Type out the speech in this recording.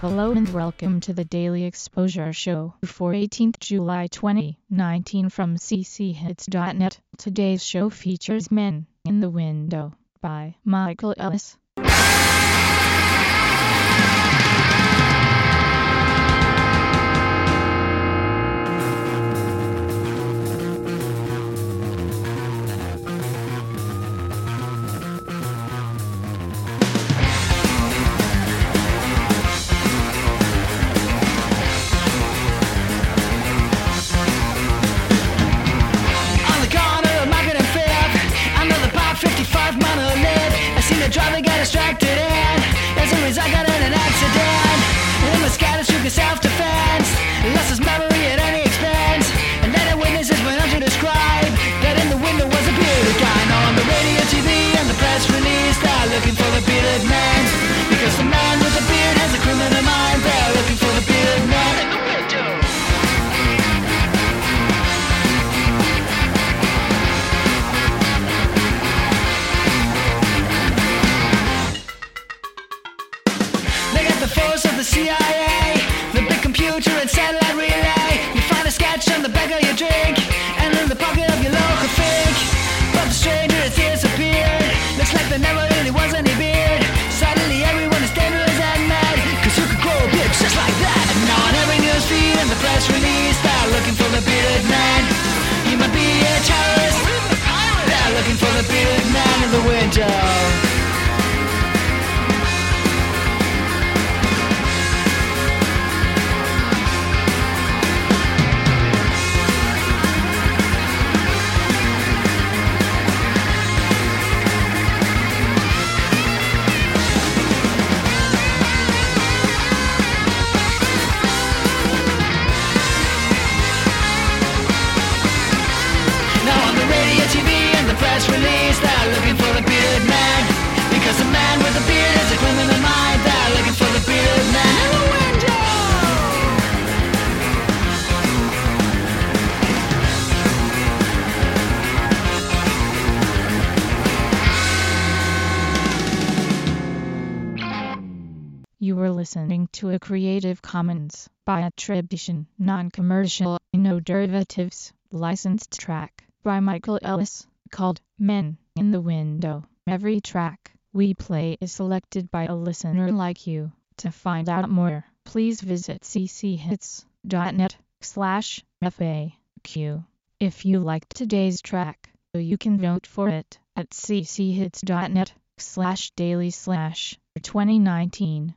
Hello and welcome to the Daily Exposure Show for 18th July 2019 from cchits.net. Today's show features Men in the Window by Michael Ellis. I got distracted and as a result got in an accident. In the sky, shook self-defense, there never really was any beard. Suddenly everyone is dangerous and mad, cause you could grow a beard just like that. And now on every news feed and the press release, they're looking for the bearded man. He might be a terrorist. They're looking for the bearded man in the window. You were listening to a Creative Commons by attribution, non-commercial, no derivatives, licensed track by Michael Ellis called Men in the Window. Every track we play is selected by a listener like you. To find out more, please visit cchits.net slash FAQ. If you liked today's track, you can vote for it at cchits.net slash daily slash 2019